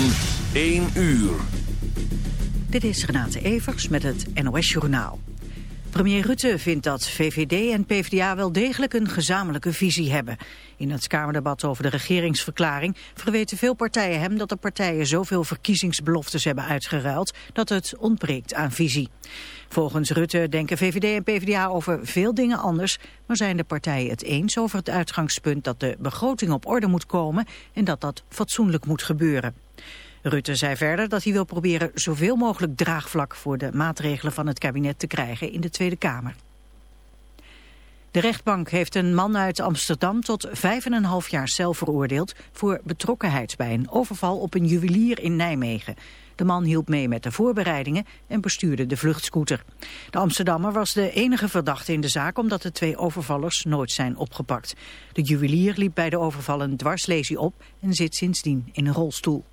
van 1 uur. Dit is Renate Evers met het NOS Journaal. Premier Rutte vindt dat VVD en PvdA wel degelijk een gezamenlijke visie hebben. In het Kamerdebat over de regeringsverklaring verweten veel partijen hem dat de partijen zoveel verkiezingsbeloftes hebben uitgeruild dat het ontbreekt aan visie. Volgens Rutte denken VVD en PvdA over veel dingen anders, maar zijn de partijen het eens over het uitgangspunt dat de begroting op orde moet komen en dat dat fatsoenlijk moet gebeuren. Rutte zei verder dat hij wil proberen zoveel mogelijk draagvlak voor de maatregelen van het kabinet te krijgen in de Tweede Kamer. De rechtbank heeft een man uit Amsterdam tot 5,5 jaar cel veroordeeld voor betrokkenheid bij een overval op een juwelier in Nijmegen. De man hielp mee met de voorbereidingen en bestuurde de vluchtscooter. De Amsterdammer was de enige verdachte in de zaak omdat de twee overvallers nooit zijn opgepakt. De juwelier liep bij de overvallen dwarslesie op en zit sindsdien in een rolstoel.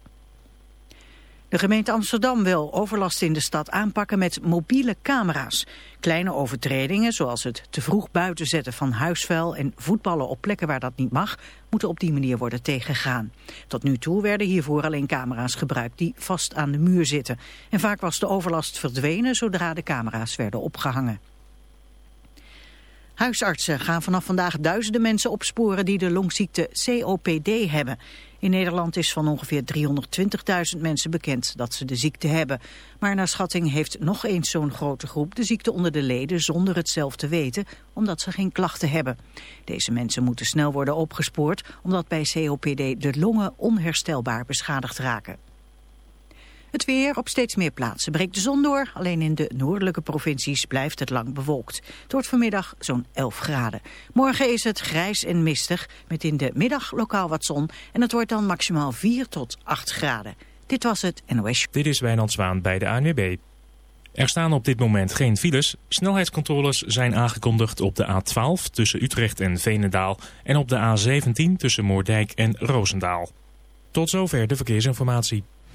De gemeente Amsterdam wil overlast in de stad aanpakken met mobiele camera's. Kleine overtredingen, zoals het te vroeg buiten zetten van huisvuil en voetballen op plekken waar dat niet mag, moeten op die manier worden tegengegaan. Tot nu toe werden hiervoor alleen camera's gebruikt die vast aan de muur zitten. En vaak was de overlast verdwenen zodra de camera's werden opgehangen. Huisartsen gaan vanaf vandaag duizenden mensen opsporen die de longziekte COPD hebben. In Nederland is van ongeveer 320.000 mensen bekend dat ze de ziekte hebben. Maar naar schatting heeft nog eens zo'n grote groep de ziekte onder de leden zonder het zelf te weten, omdat ze geen klachten hebben. Deze mensen moeten snel worden opgespoord, omdat bij COPD de longen onherstelbaar beschadigd raken. Het weer op steeds meer plaatsen breekt de zon door. Alleen in de noordelijke provincies blijft het lang bewolkt. Het wordt vanmiddag zo'n 11 graden. Morgen is het grijs en mistig, met in de middag lokaal wat zon. En het wordt dan maximaal 4 tot 8 graden. Dit was het NOS. Dit is Wijnand Zwaan bij de ANWB. Er staan op dit moment geen files. Snelheidscontroles zijn aangekondigd op de A12 tussen Utrecht en Veenendaal... en op de A17 tussen Moordijk en Roosendaal. Tot zover de verkeersinformatie.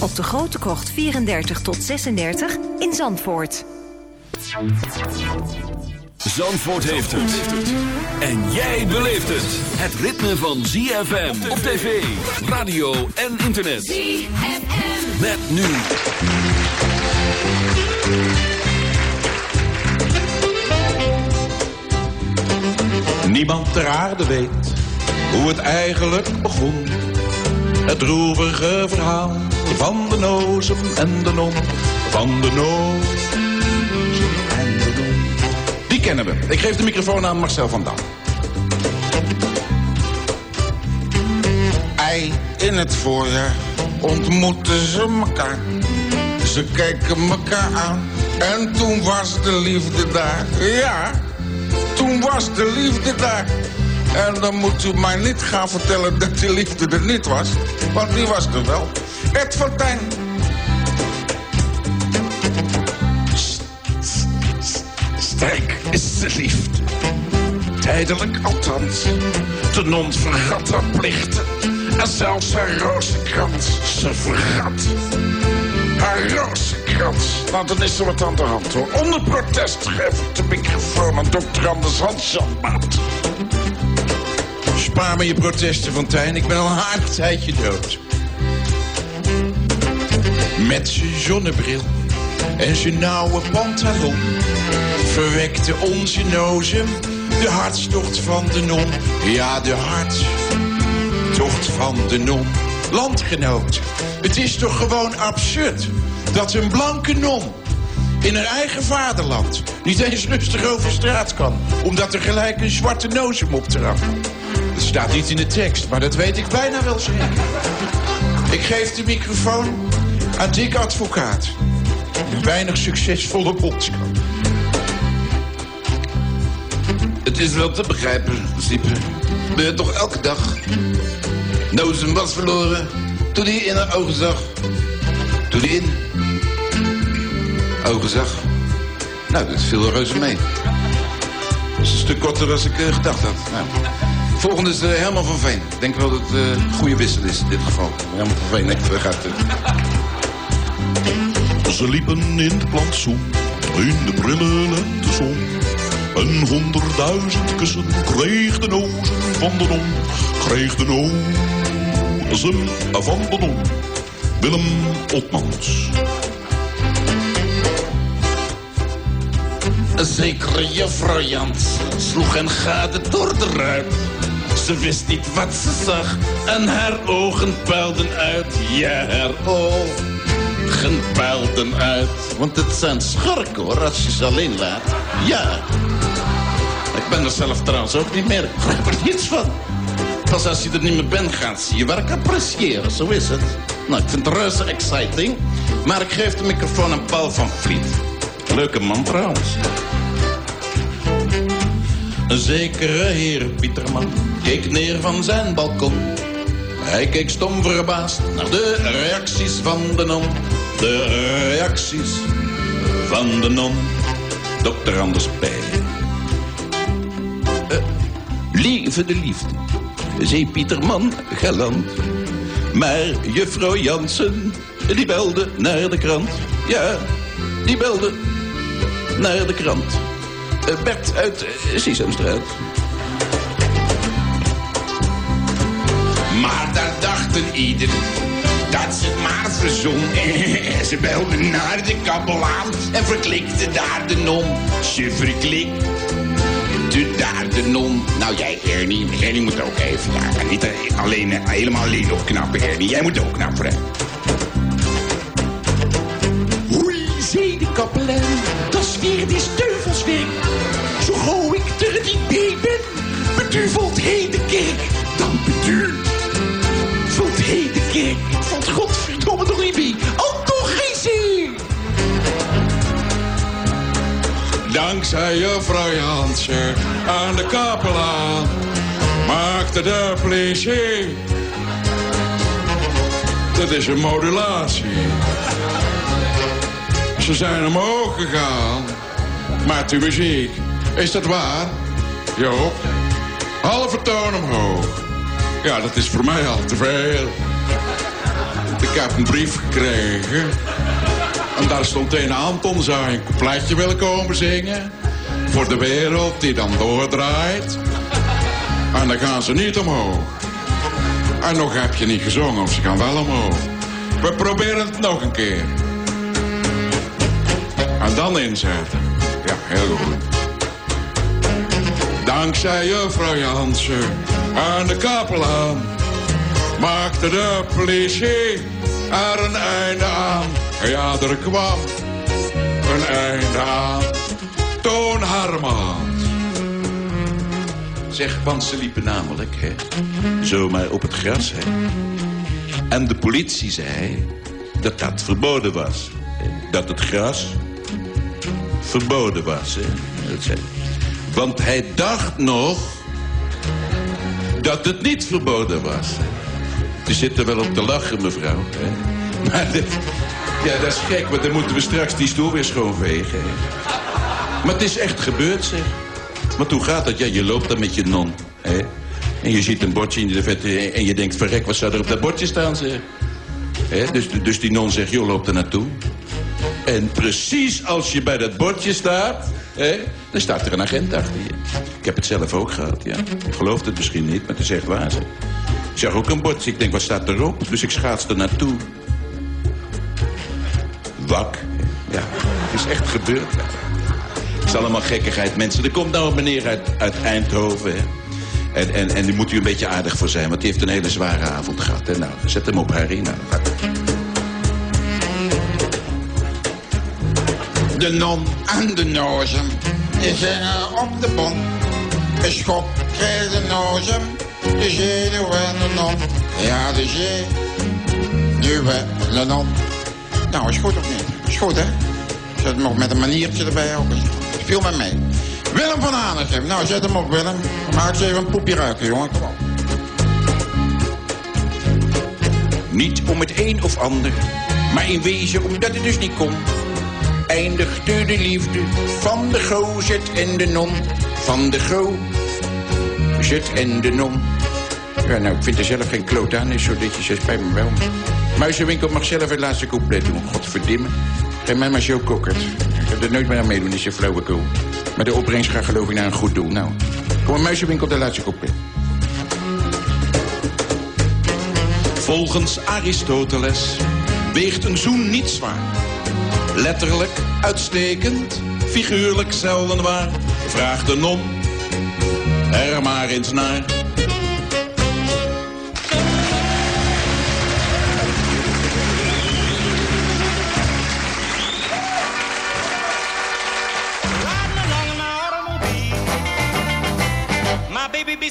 op de Grote Krocht 34 tot 36 in Zandvoort. Zandvoort heeft het. En jij beleeft het. Het ritme van ZFM op tv, radio en internet. ZFM. Met nu. Niemand ter aarde weet hoe het eigenlijk begon. Het droevige verhaal van de nozem en de non. Van de nozem en de non. Die kennen we. Ik geef de microfoon aan Marcel van Dam. Ei, in het voorjaar ontmoetten ze elkaar. Ze keken elkaar aan. En toen was de liefde daar. Ja, toen was de liefde daar. En dan moet u mij niet gaan vertellen dat die liefde er niet was. Want die was er wel. Ed Fortuyn. Sterk is de liefde. Tijdelijk althans. De non vergat haar plichten. En zelfs haar rozenkrans. Ze vergat haar rozenkrans. Nou, dan is er wat aan de hand, hoor. Onder protest geef ik de microfoon aan dokter Anders Hansjanmaat. Spaar me je protesten, Fontijn. Ik ben al een aardig tijdje dood. Met zijn zonnebril en zijn nauwe pantalon... verwekte onze nozem de hartstocht van de non. Ja, de hartstocht van de non. Landgenoot, het is toch gewoon absurd... dat een blanke non in haar eigen vaderland... niet eens rustig over straat kan... omdat er gelijk een zwarte nozem op te rappen. Staat niet in de tekst, maar dat weet ik bijna wel zeker. Ik geef de microfoon aan Dick Advocaat. Een weinig succesvolle bondscoach. Het is wel te begrijpen, Siepe. Je toch elke dag... Zijn was verloren toen hij in haar ogen zag. Toen hij in... Ogen zag. Nou, dat viel reuze mee. Dat is een stuk korter dan ik eh, gedacht had. Nou. Volgende is eh, Herman van Veen. Ik denk wel dat het eh, een goede wissel is in dit geval. Herman van Veen, eh, gaat... Ze liepen in het plantsoen, in de prille lentezon. Een honderdduizend kussen kreeg de nozen van de non. Kreeg de nozen van de non. Willem Otmans. Zekere juffrouw Jans sloeg een gade door de ruit. Ze wist niet wat ze zag en haar ogen puilden uit. Ja, haar ogen puilden uit. Want het zijn schurken hoor, als je ze alleen laat. Ja. Ik ben er zelf trouwens ook niet meer. Ik begrijp er niets van. Pas als je er niet meer bent, gaat zie je werk appreciëren. Zo is het. Nou, ik vind het reuze exciting. Maar ik geef de microfoon aan Paul van Vliet. Leuke man trouwens. Een zekere heer Pieterman keek neer van zijn balkon. Hij keek stom verbaasd naar de reacties van de non. De reacties van de non. Dokter Anders P. Eh, lieve de liefde, zei Pieterman galant. Maar juffrouw Jansen, die belde naar de krant. Ja, die belde naar de krant. Eh, Bert uit eh, Sesamstraat. Maar daar dachten ieder dat ze het maar verzon. Ze belden naar de kapelaan en verklikte daar de non. Ze verklikte daar de non. Nou jij Ernie, Ernie moet ook even. Ja, niet alleen, eh, helemaal alleen opknappen Ernie. Jij moet ook knappen. Oei, zei de kapelaan, dat is weer die steuvelswerk. Zo gauw ik er niet bij ben, beduvelt hij de kerk. Dankzij juffrouw Jansen aan de kapelaan maakte de politie. Dat is een modulatie. Ze zijn omhoog gegaan. Maar de muziek, is dat waar? Joop, halve toon omhoog. Ja, dat is voor mij al te veel. Ik heb een brief gekregen. En daar stond een Anton, zou een coupletje willen komen zingen. Voor de wereld die dan doordraait. En dan gaan ze niet omhoog. En nog heb je niet gezongen, of ze gaan wel omhoog. We proberen het nog een keer. En dan inzetten. Ja, heel goed. Dankzij juffrouw Jansen en de kapelaan maakte de politie er een einde aan. Ja, er kwam een einde aan. Toon Harmans. Zeg, want ze liepen namelijk, hè, zomaar op het gras, hè. En de politie zei dat dat verboden was. Dat het gras verboden was, hè. Dat zei. Want hij dacht nog dat het niet verboden was. Je zit er wel op te lachen, mevrouw. Hè? Maar dit, ja, dat is gek, want dan moeten we straks die stoel weer schoonvegen. Maar het is echt gebeurd, zeg. Want hoe gaat dat? Ja, je loopt dan met je non. Hè? En je ziet een bordje in de vette en je denkt... verrek, wat zou er op dat bordje staan, zeg? Hè? Dus, dus die non zegt, joh, loop er naartoe. En precies als je bij dat bordje staat, hè, dan staat er een agent achter je. Ik heb het zelf ook gehad, ja. Je gelooft het misschien niet, maar het is echt waar. zeg. Ik zag ook een bordje, ik denk, wat staat erop? Dus ik schaats er naartoe. Wak. Ja, het is echt gebeurd. Het is allemaal gekkigheid, mensen. Er komt nou een meneer uit, uit Eindhoven, hè. En, en, en die moet u een beetje aardig voor zijn, want die heeft een hele zware avond gehad. Hè? Nou, zet hem op Harry. Nou, De non en de nozem, die zingen op de bon. Een schop krijgt de nozem, de zenuw en de non. Ja, de zenuw en de non. Nou, is goed of niet? Is goed, hè? Zet hem ook met een maniertje erbij ook. Speel met mij. Willem van Hanegem. Nou, zet hem op, Willem. Maak eens even een poepje ruiken, jongen. Kom op. Niet om het een of ander, maar in wezen omdat het dus niet kon. Eindigde de liefde van de gozet en de non. Van de gozet en de non. Ja, nou, ik vind er zelf geen kloot aan, zo ditjes, ze spijt me wel. Muizenwinkel mag zelf het laatste couplet doen, godverdimme. Geef mij maar Joe Kokkert. Ik heb er nooit meer aan meedoen, is je flauwekul. Maar de opbrengst gaat geloof ik naar een goed doel. Nou, kom maar Muizenwinkel, de laatste couplet. Volgens Aristoteles weegt een zoen niet zwaar. Letterlijk uitstekend, figuurlijk zelden waar. Vraag de non er maar eens naar.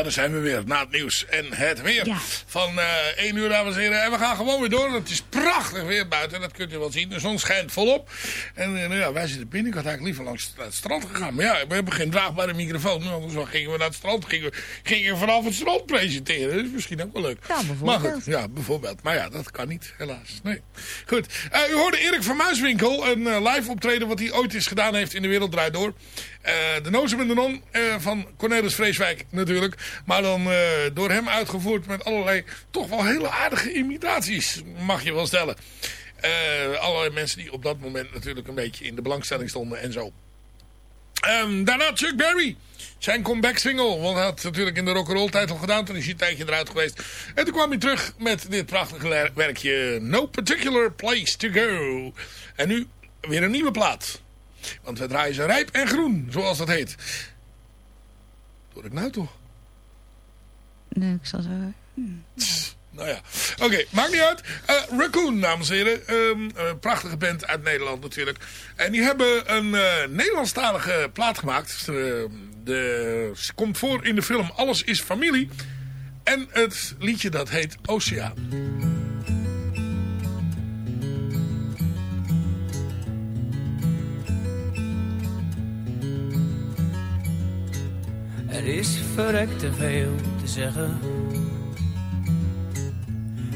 Ja, daar zijn we weer. Na het nieuws en het weer. Ja. Van eh 1 uur, dames en heren. En we gaan gewoon weer door. Het is prachtig weer buiten. Dat kunt u wel zien. De zon schijnt volop. En eh, nou ja, wij zitten binnen. Ik had eigenlijk liever langs het strand gegaan. Maar ja, we hebben geen draagbare microfoon. Anders gingen we naar het strand. Gingen we, gingen we vanaf het strand presenteren. Dat is misschien ook wel leuk. Ja, bijvoorbeeld. Maar goed, ja, bijvoorbeeld. Maar ja, dat kan niet, helaas. Nee. Goed. Eh, u hoorde Erik van Muiswinkel. Een eh, live optreden wat hij ooit eens gedaan heeft in de Wereld Draait Door. De Nozem en de Non van Cornelis Vreeswijk natuurlijk. Maar dan door hem uitgevoerd met allerlei toch wel hele aardige imitaties, mag je wel stellen. Eh, allerlei mensen die op dat moment natuurlijk een beetje in de belangstelling stonden en zo. Ehm, daarna Chuck Berry. Zijn comeback single. Want hij had natuurlijk in de rock'n'roll tijd al gedaan. Toen is hij een tijdje eruit geweest. En toen kwam hij terug met dit prachtige werkje. No Particular Place to Go. En nu weer een nieuwe plaat. Want we draaien ze rijp en groen. Zoals dat heet. Doe ik nou toch? Nee, ik zal zo... Nou ja, oké, maakt niet uit. Uh, Raccoon, dames en heren. Een prachtige band uit Nederland natuurlijk. En die hebben een uh, Nederlandstalige plaat gemaakt. Uh, de, ze komt voor in de film Alles is Familie. En het liedje dat heet Oceaan. Er is verrekt te veel te zeggen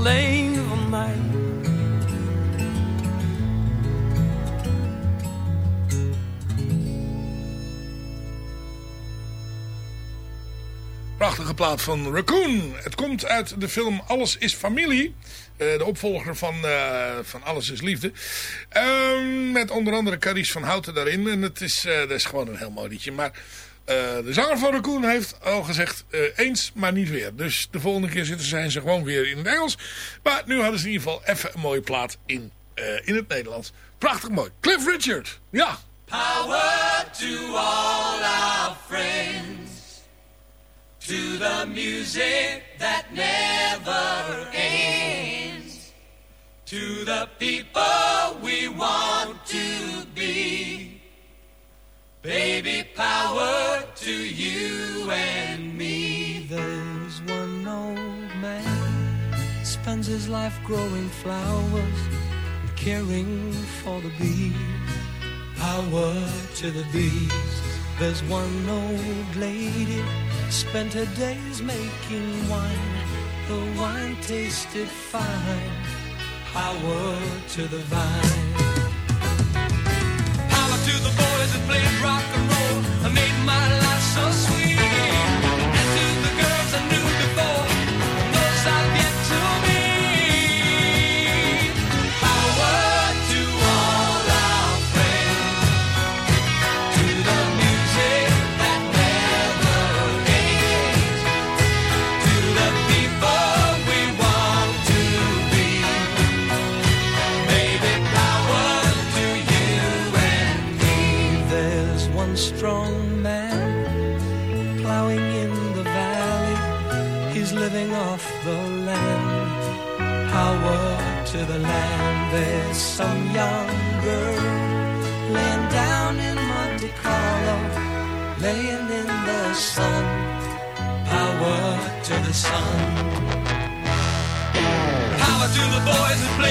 Alleen van mij. Prachtige plaat van Raccoon. Het komt uit de film Alles is Familie. Uh, de opvolger van, uh, van Alles is Liefde. Uh, met onder andere Carice van Houten daarin. En het is, uh, dat is gewoon een heel mooi liedje. Maar de zanger van Raccoon heeft al gezegd eens, maar niet weer. Dus de volgende keer zitten zijn ze gewoon weer in het Engels. Maar nu hadden ze in ieder geval even een mooie plaat in, in het Nederlands. Prachtig mooi. Cliff Richard. Ja. Power to all our friends. To the music that never ends. To the people we want to be. Baby, power to you and me. There's one old man spends his life growing flowers, and caring for the bees. Power to the bees. There's one old lady spent her days making wine. The wine tasted fine. Power to the vine. Power to the boys that played rock so sweet.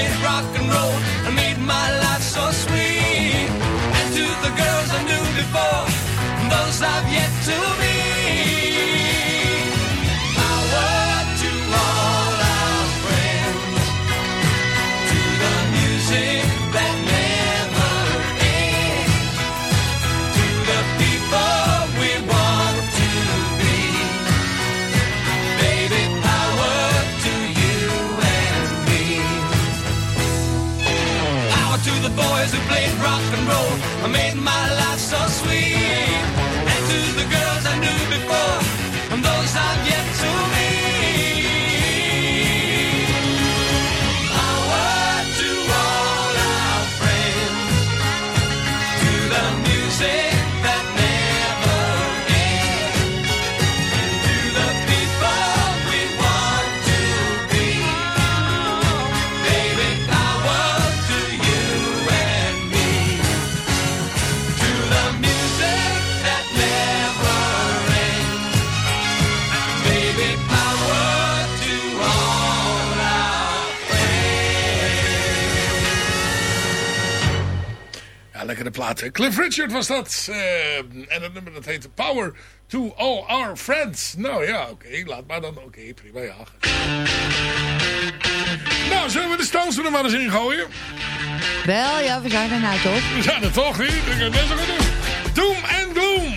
straight rock and roll and made my life so sweet. And to the girls I knew before, those I've yet to Cliff Richard was dat. Eh, en dat nummer heette Power to All Our Friends. Nou ja, oké, okay, laat maar dan. Oké, prima, ja. Nou, zullen we de Stones er maar eens ingooien? Wel, ja, we zijn er nou toch? We zijn er toch, niet? Ik het best doen. Doom and Gloom.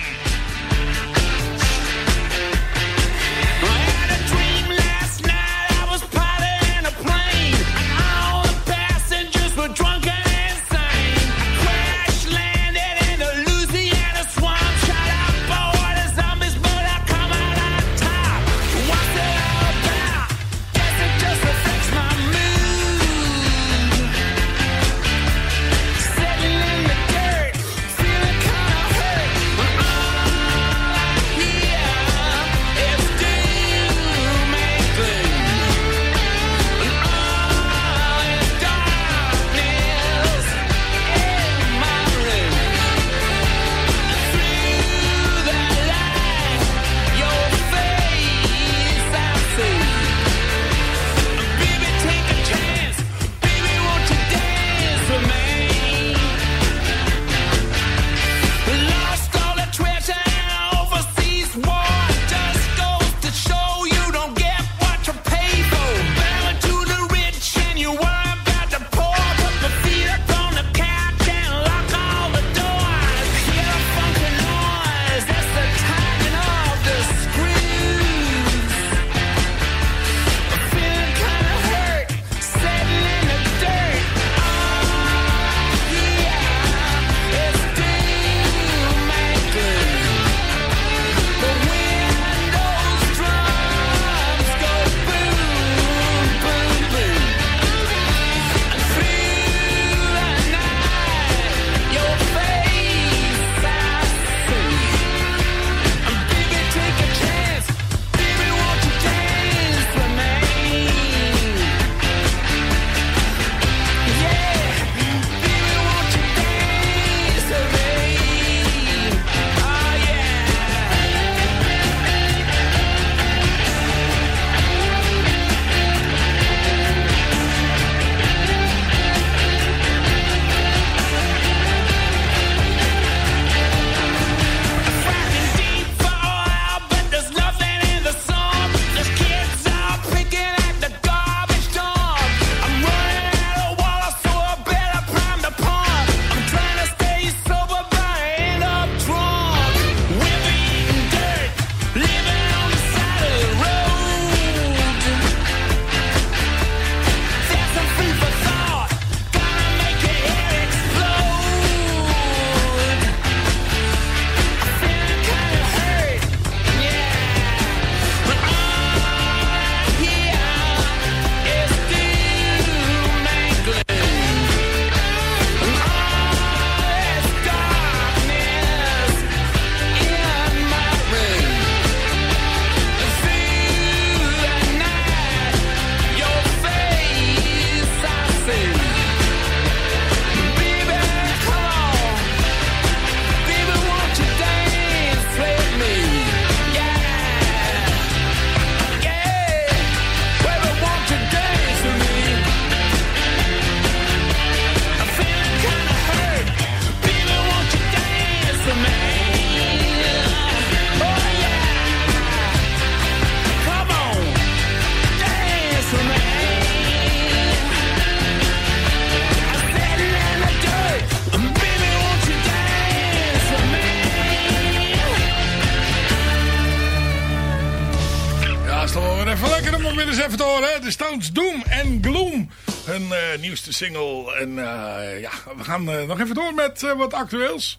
Single. En eh, ja, we gaan eh, nog even door met wat actueels.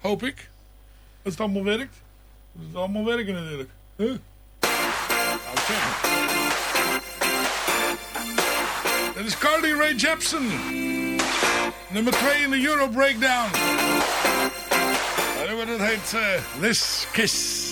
Hoop ik. Dat het allemaal werkt. Dat het allemaal werken natuurlijk. Huh? Dit is Carly Rae Jepsen. Nummer 2 in de Euro Breakdown. En dat heet This Kiss.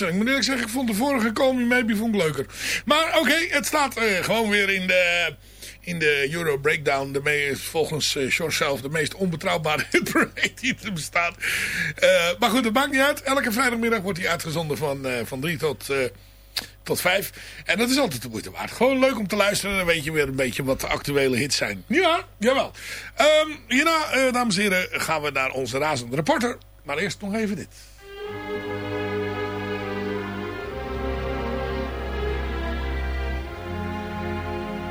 Ik moet eerlijk zeggen, ik vond de vorige Call Me Maybe vond ik leuker. Maar oké, het staat eh, gewoon weer in de, in de Euro Breakdown. De meest, volgens uh, George zelf de meest onbetrouwbare hitparade die er bestaat. Eh, maar goed, dat maakt niet uit. Elke vrijdagmiddag wordt hij uitgezonden van, van 3 tot, tot 5. En dat is altijd de moeite waard. Gewoon leuk om te luisteren. Dan weet je weer een beetje wat de actuele hits zijn. Ja, jawel. Ehm, hierna, dames en heren, gaan we naar onze razende reporter. Maar eerst nog even dit.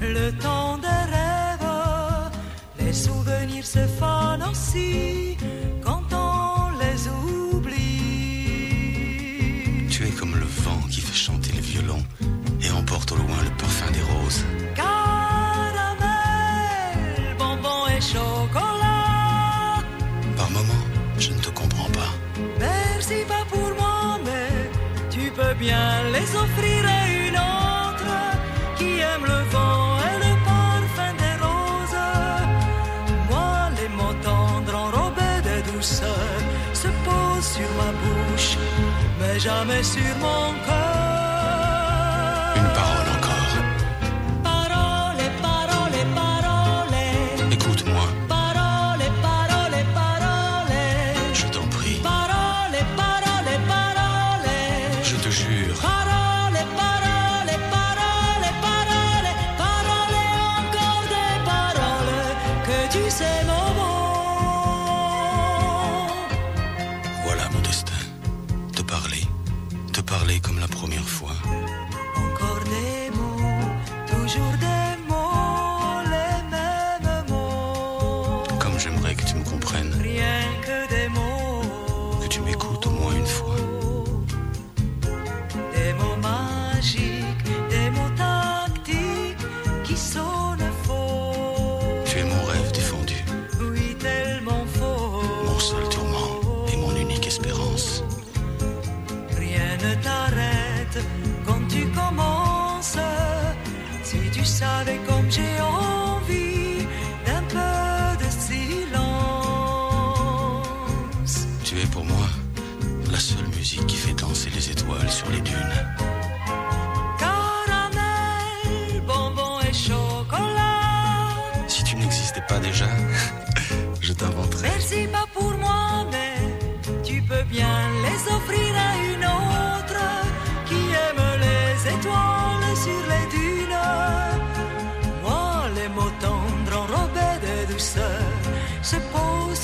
Le temps des rêves. Les souvenirs se fanent aussi quand on les oublie. Tu es comme le vent qui fait chanter le violon et emporte au loin le parfum des roses. Caramel, bonbon et chocolat. Par moments, je ne te comprends pas. Merci pas pour moi, mais tu peux bien les offrir sur ma bouche, mais jamais sur mon cœur.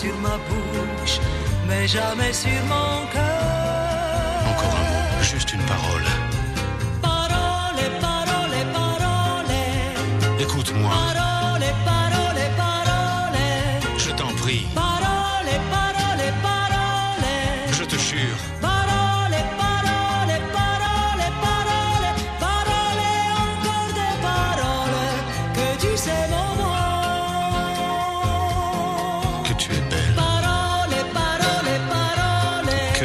Sur ma bouche, mais jamais sur mon cœur. Encore un mot, juste une parole. Parole, parole, parole. Écoute-moi, Parole,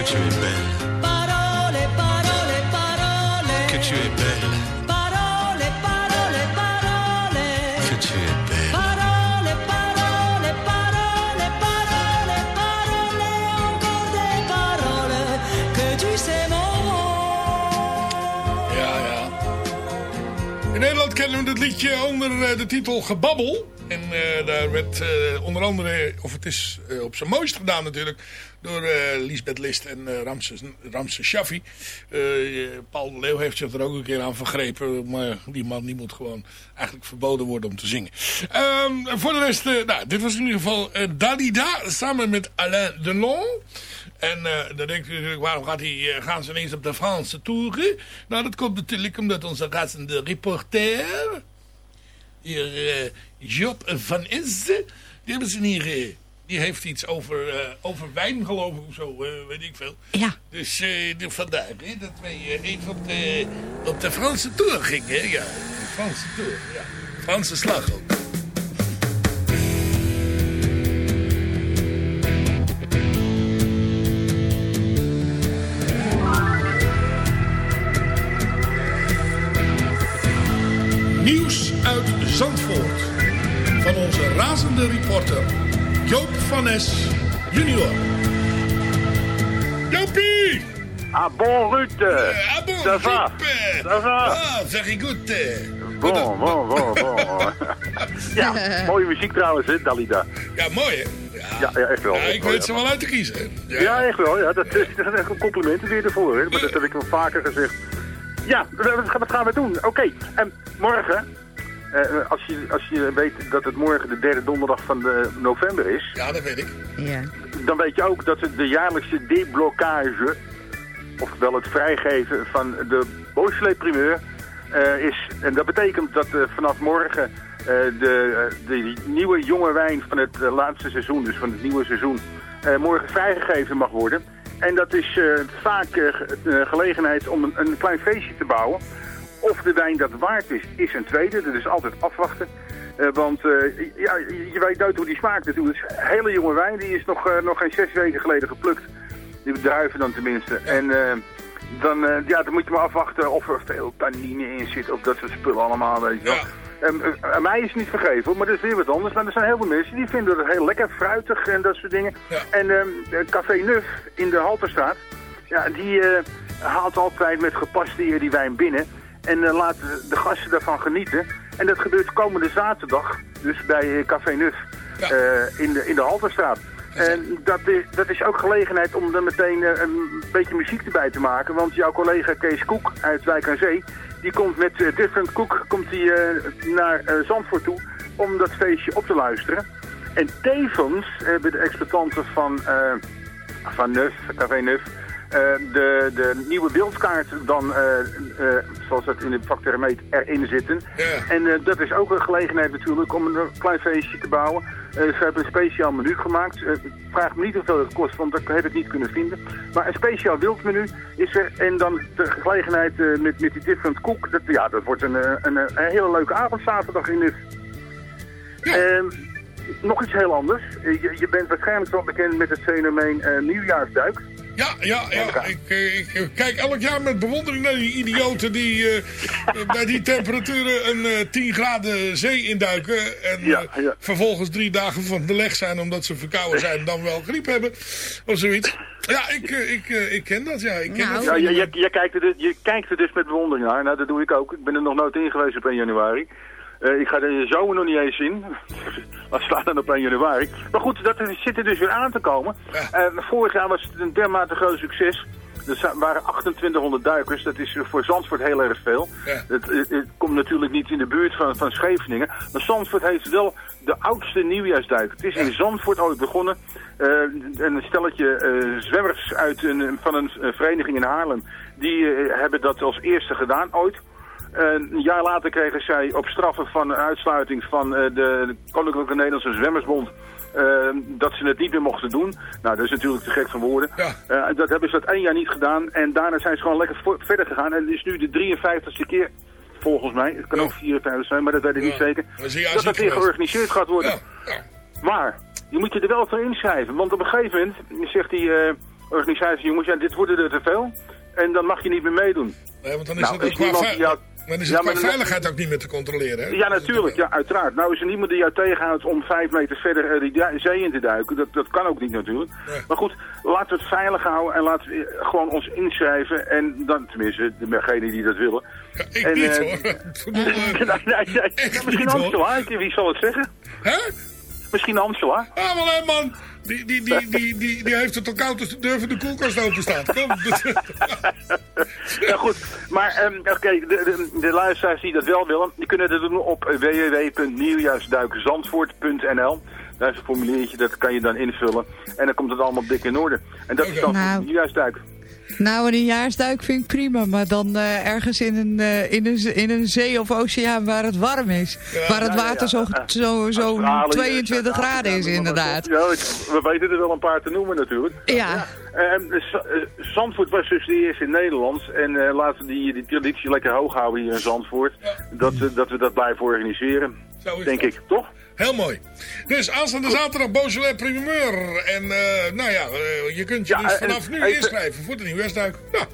tu es belle, Parole, parole, parole. que tu es belle, Parole, parole, parole. que tu es belle. Parole, parole, parole, parole, parole encore des paroles que tu sais mon mot. Ja, ja. In Nederland kennen we dit liedje onder eh, de titel Gebabbel. Eh, daar werd eh, onder andere, of het is eh, op zijn mooist gedaan natuurlijk, door Lisbeth List en Ramses, Ramses Shaffi. Paul de Leeuw heeft zich er ook een keer aan vergrepen, maar die man die moet gewoon eigenlijk verboden worden om te zingen. Ehm, voor de rest, nou, dit was in ieder geval Dalida samen met Alain Delon. En dan denkt u natuurlijk, waarom gaat hij, gaan ze ineens op de Franse toeren? Nou, dat komt natuurlijk omdat onze razende reporter, hier Job van Is, die hebben ze hier, eh, die heeft iets over, eh, over wijn geloof ik of zo, eh, weet ik veel. Ja. Dus de- vandaar hè, dat wij even op de, op de Franse tour gingen, hè? ja. De Franse tour, ja. Franse slag ook. Razende reporter Joop van Es junior. Joopie! Ah bon, Ruud euh, Ah bon, Ça va eh. Ça va Ah, very good. eh. Bon, bon, bon, bon. ja, mooie muziek trouwens, hè, Dalida. Ja, mooi hè? Ja, ja echt wel. Ja, ik weet ze wel uit te kiezen. Ja, echt wel. Ja, dat is dat is echt een compliment weer ervoor. Hè. Maar dat heb ik al vaker gezegd. Ja, wat gaan, wat gaan we doen? Oké, en morgen, eh, als, je, als je weet dat het morgen de derde donderdag van de november is... Ja, dat weet ik. Ja. dan weet je ook dat het de jaarlijkse deblokkage, oftewel het vrijgeven van de Beaujolais primeur, eh, is. En dat betekent dat eh, vanaf morgen de, eh, de nieuwe jonge wijn van het eh, laatste seizoen, dus van het nieuwe seizoen, eh, morgen vrijgegeven mag worden. En dat is eh, vaak eh, de gelegenheid om een, een klein feestje te bouwen. Of de wijn dat waard is, is een tweede. Dat is altijd afwachten. Eh, want eh, ja, je weet nooit hoe die smaakt natuurlijk. Het is een hele jonge wijn, die is nog, eh, nog geen zes weken geleden geplukt. Die druiven dan tenminste. En dan, ja, dan moet je maar afwachten of er veel tannine in zit. Of dat soort spullen allemaal, weet je wel. Aan mij is het niet vergeven, maar dat is weer wat anders. Maar er zijn heel veel mensen die vinden het heel lekker, fruitig en dat soort dingen. En ehm, eh, Café Nuf in de Halterstraat, ja, die haalt altijd met gepaste die wijn binnen. En eh, laat de- gasten daarvan genieten. En dat gebeurt komende zaterdag, dus bij eh, Café Nuf eh, in, de, in de Halterstraat. En dat is, dat is ook gelegenheid om er meteen een beetje muziek erbij te maken. Want jouw collega Kees Koek uit Wijk aan Zee, die komt met Different Cook komt die, naar Zandvoort toe om dat feestje op te luisteren. En tevens hebben de exploitanten van, eh, van Nuf, Café Nuf, de, de nieuwe wildkaart dan, eh, eh, zoals dat in het vakterm heet, erin zitten. En eh, dat is ook een gelegenheid natuurlijk om een klein feestje te bouwen. Eh, ze hebben een speciaal menu gemaakt. Eh, vraag me niet hoeveel het kost, want dat heb ik niet kunnen vinden. Maar een speciaal wildmenu is er. En dan de gelegenheid eh, met, met die different cook. Dat, ja, dat wordt een, eh, een, een, hele leuke avond zaterdag in Nuf. Ehm, nog iets heel anders. Eh, Je, je bent waarschijnlijk wel bekend met het fenomeen eh, nieuwjaarsduik. Ja, ja, ja. Ik, eh, ik eh, kijk elk jaar met bewondering naar die idioten die eh, bij die temperaturen een eh 10 graden zee induiken. En vervolgens drie dagen van de leg zijn omdat ze verkouden zijn en dan wel griep hebben. Of zoiets. Ja, ik, ik, ik ken dat, ja. Ik ken dat Ja, je, je, je kijkt er dus, je kijkt er dus met bewondering naar. Nou, dat doe ik ook. Ik ben er nog nooit in geweest op 1 januari. Eh, ik ga de zomer nog niet eens in. Dat slaat dan op 1 januari. Maar goed, dat zit er dus weer aan te komen. Eh, vorig jaar was het een dermate groot succes. Er waren 2800 duikers. Dat is voor Zandvoort heel erg veel. Het, het, het komt natuurlijk niet in de buurt van, van Scheveningen. Maar Zandvoort heeft wel de oudste nieuwjaarsduik. Het is in Zandvoort ooit begonnen. Eh, een stelletje eh, zwemmers uit een, van een vereniging in Haarlem. Die hebben dat als eerste gedaan ooit. Een jaar later kregen zij op straffen van uitsluiting van eh, de Koninklijke Nederlandse Zwemmersbond... eh, dat ze het niet meer mochten doen. Nou, dat is natuurlijk te gek van woorden. Eh, dat hebben ze dat één jaar niet gedaan. En daarna zijn ze gewoon lekker verder gegaan. En het is nu de 53ste keer, volgens mij. Het kan ook 54 zijn, maar dat weet ik niet zeker. Dat dat weer georganiseerd gaat worden. Maar, je moet je er wel voor inschrijven. Want op een gegeven moment zegt die organisatie... jongens, ja, dit worden er te veel. En dan mag je niet meer meedoen. Nee, want dan is Nou, het ook qua, dan is Ja, het maar veiligheid ook niet meer te controleren. Hè? Ja, natuurlijk. Ja, uiteraard. Nou is er niemand die jou tegenhoudt om vijf meter verder eh, die zee in te duiken. Dat, dat kan ook niet natuurlijk. Maar goed, laten we het veilig houden en laten we eh, gewoon ons inschrijven. En dan, tenminste, degenen die dat willen. ik en, niet, eh, hoor. Nee, nee, nee. Misschien. Angela, wie zal het zeggen? Hè? Misschien Angela. Ah, maar hè, man. Die, die, die, die, die, die heeft het al koud als de deur van de koelkast open staat. Kom. Ja goed, maar ehm, oké, de, de, de luisteraars die dat wel willen, die kunnen dat doen op www.nieuwjaarsduikzandvoort.nl. Daar is een formuliertje, dat kan je dan invullen. En dan komt het allemaal dik in orde. En dat is dan Nou. nieuwjaarsduik. Nou, een nieuwjaarsduik vind ik prima, maar dan eh, ergens in een, eh, in, een, in een zee of oceaan waar het warm is. waar het ja, water ja. zo, zo, zo Australië, 22 graden is inderdaad. Ja, we weten er wel een paar te noemen natuurlijk. Ja. Ehm, eh, Zandvoort was dus de eerste in Nederland. En laten we die, die traditie lekker hoog houden hier in Zandvoort. Dat, dat we dat blijven organiseren. Zo is Denk dat. ik, toch? Heel mooi. Dus aanstaande zaterdag Beaujolais primeur. En eh, nou ja, eh, je kunt je Ja, dus en- vanaf nu even- inschrijven voor de nieuwjaarsduik. Ja.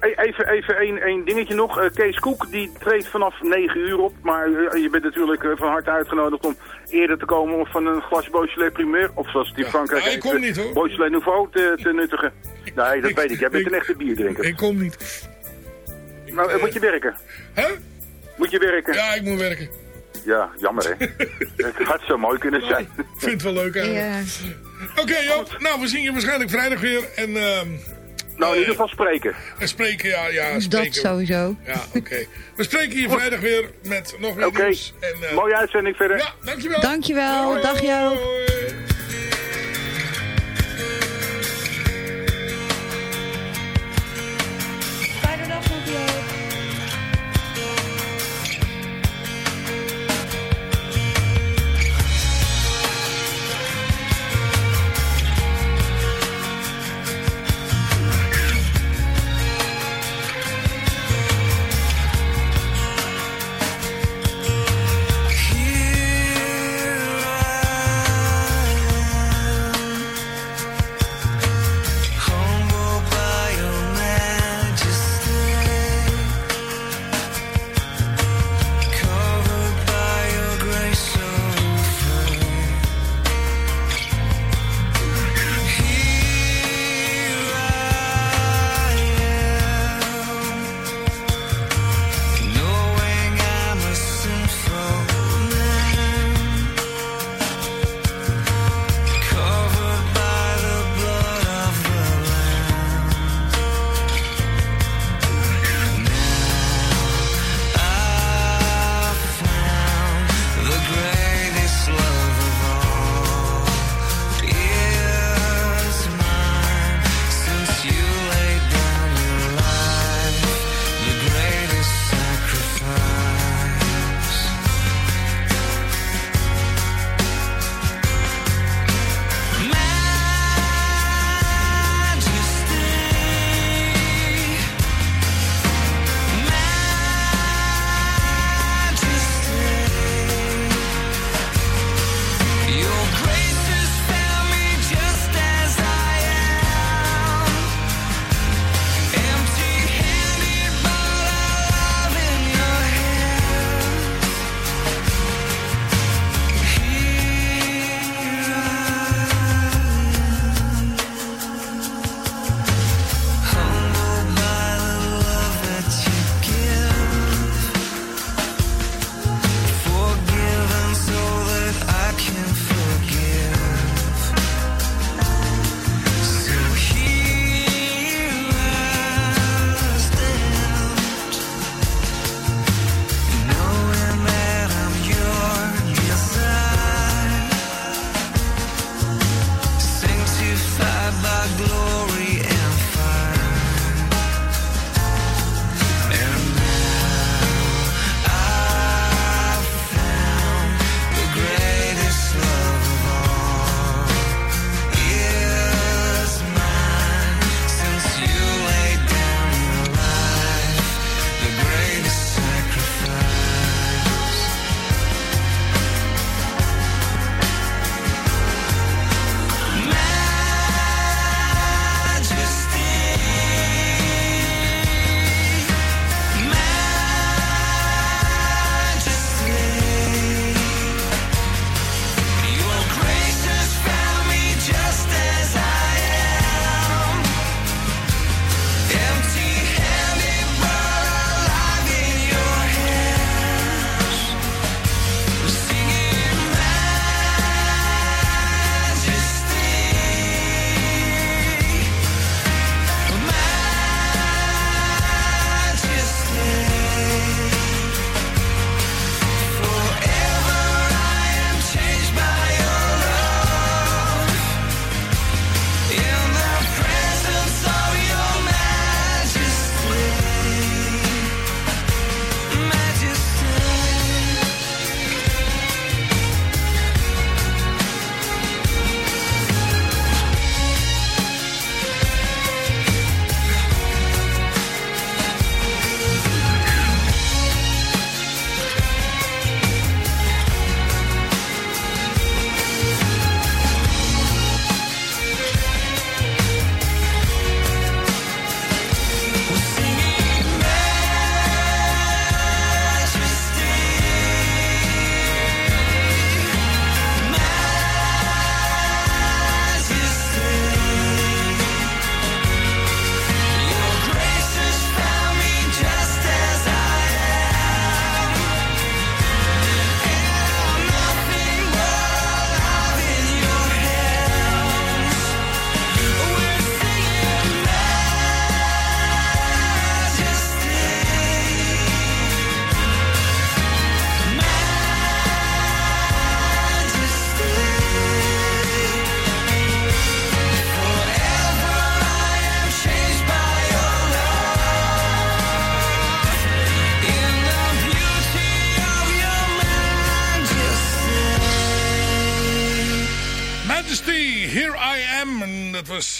E- Even, even één, één dingetje nog. Eh, Kees Koek die treedt vanaf 9 uur op. Maar eh, je bent natuurlijk eh, van harte uitgenodigd om eerder te komen of van een glas Beaujolais primeur. Of zoals in Frankrijk Ja, ik kom eh, niet, hoor. Beaujolais Nouveau te, te nuttigen. Nee, dat weet ik. Jij bent een echte bierdrinker. Ik kom niet. Nou, eh, moet je werken? Hè? Moet je werken? Ja, ik moet werken. Ja, jammer hè. het had zo mooi kunnen zijn. Ik vind het wel leuk eigenlijk. Oké Joop, nou we zien je waarschijnlijk vrijdag weer. En, ehm Nou, in ieder geval spreken. en spreken, ja, ja spreken. Dat sowieso. Ja, oké. We spreken hier vrijdag weer met nog meer nieuws. En, eh, mooie uitzending verder. Ja, dankjewel. Dankjewel, dag Joop.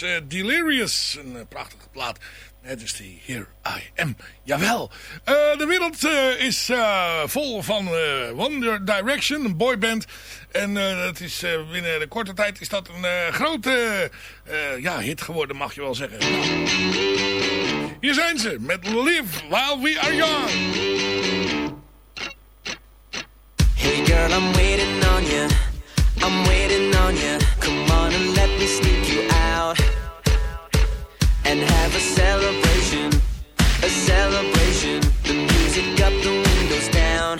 Eh, Delirious. Een eh, prachtige plaat. Het is die Here I Am. Jawel. Eh, de wereld is vol van Wonder Direction, een boyband. En dat is, binnen de korte tijd is dat een grote ja, hit geworden, mag je wel zeggen. Hier zijn ze met Live While We Are Young. Hey girl, I'm waiting on you. I'm waiting on you. Come on and let me sneak you out and have a celebration, a celebration. The music up, the windows down.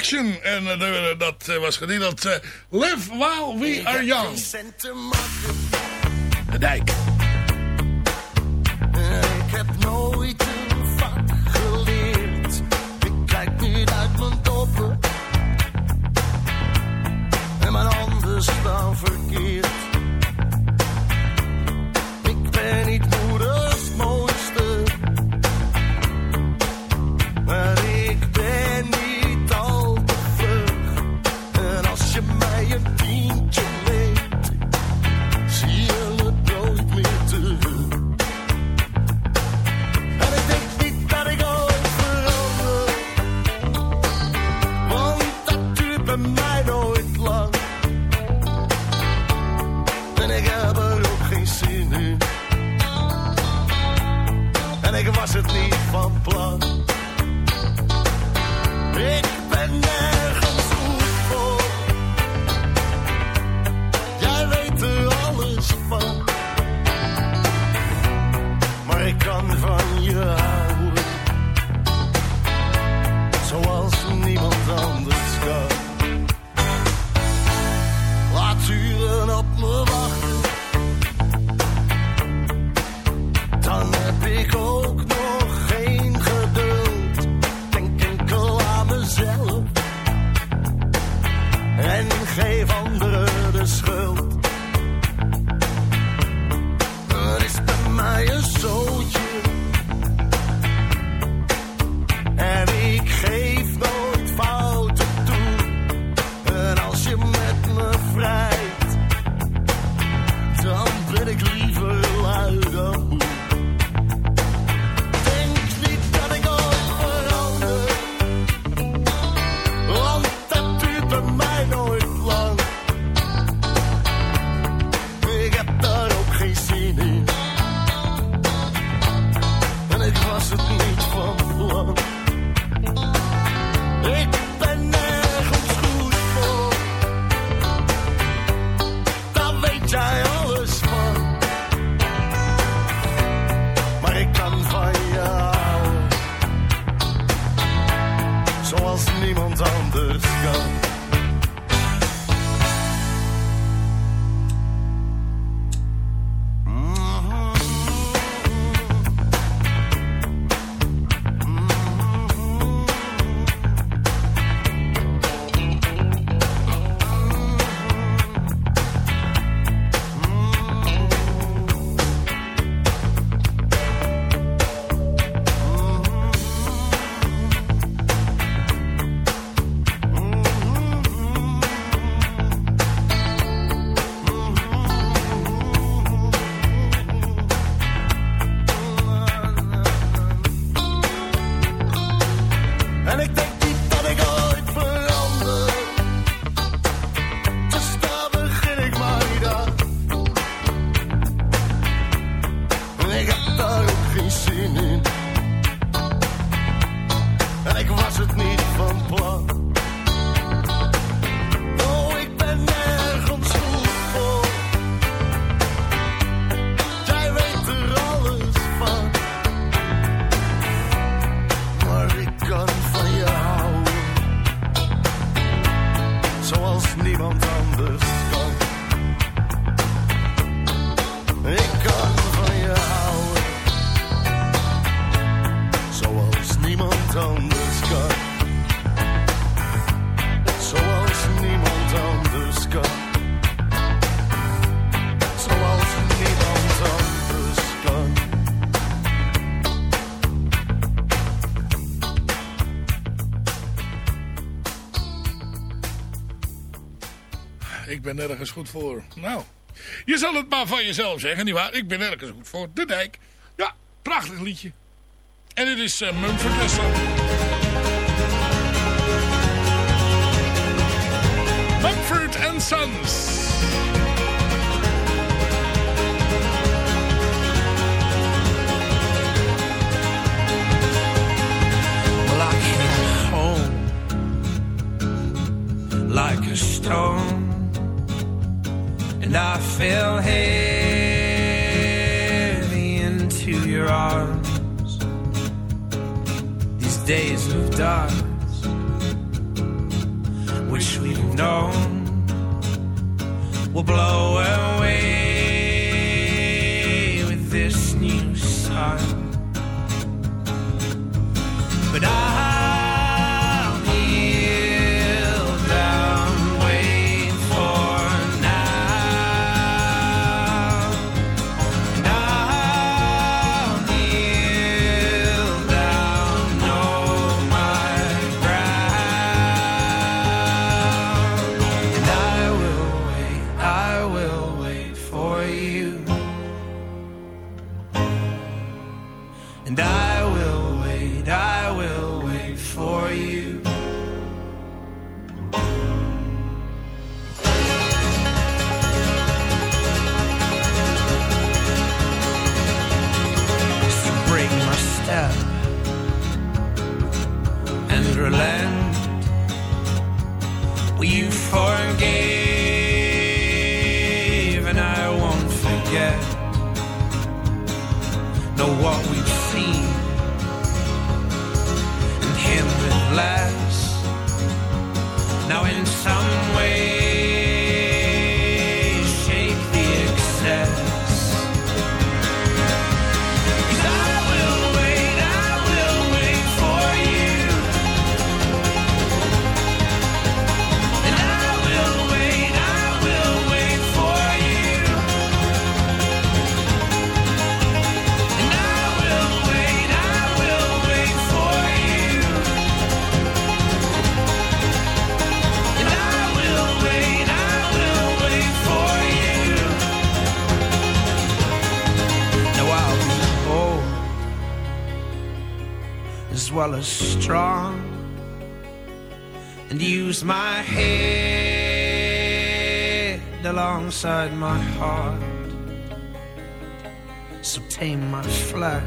Action. En uh, dat uh, was gediend uh, Live While We Are Young. De dijk. Ik heb nooit een vak geleerd. Ik kijk niet uit mijn toppen. En mijn anders dan verkeerd. was het niet van plan. ben ergens goed voor. Nou, je zal het maar van jezelf zeggen, nietwaar? Ik ben ergens goed voor. De Dijk. Ja, prachtig liedje. En dit is uh, Mumford Mumford and Sons. fell heavy into your arms. These days of darkness, which we've known, will blow away. As well as strong, and use my head alongside my heart. So tame my flesh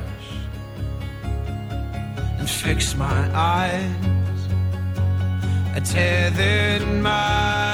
and fix my eyes. A tethered mind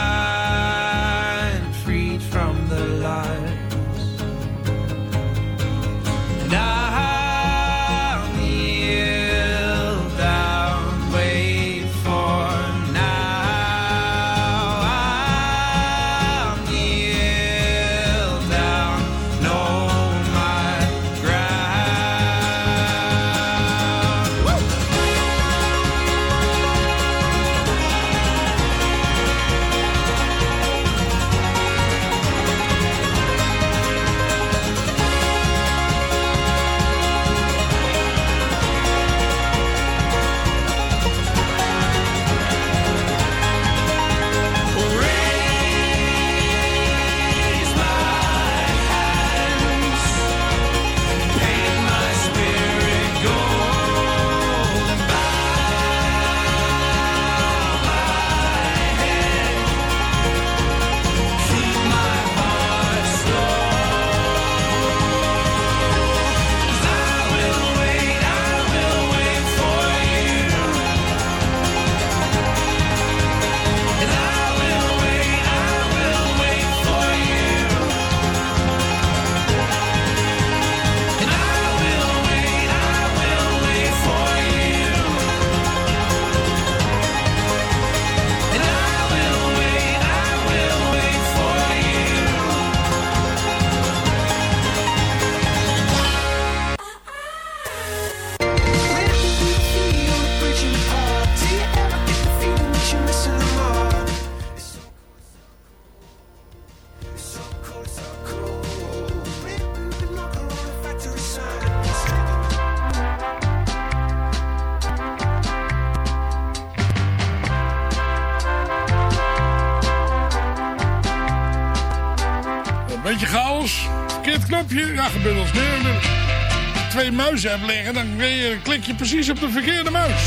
Hebt liggen, dan klik je precies op de verkeerde muis.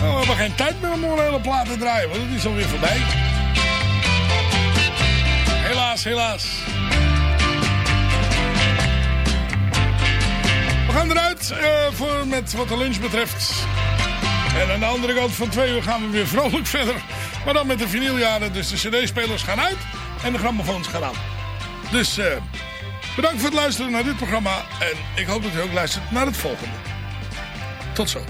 Nou, we hebben geen tijd meer om een hele plaat te draaien, want het is alweer voorbij. Helaas, helaas. We gaan eruit eh, voor, met wat de lunch betreft. En aan de andere kant van twee uur gaan we weer vrolijk verder. Maar dan met de vinyljaren. Dus de cd-spelers gaan uit en de grammofoons gaan aan. Dus eh, bedankt voor het luisteren naar dit programma. En ik hoop dat u ook luistert naar het volgende. Tot zo.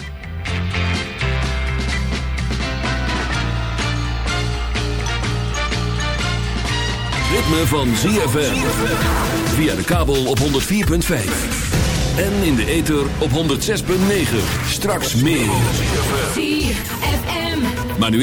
ritme van ZFM. Via de kabel op 104.5. En in de ether op 106.9. Straks meer. ZFM. Maar nu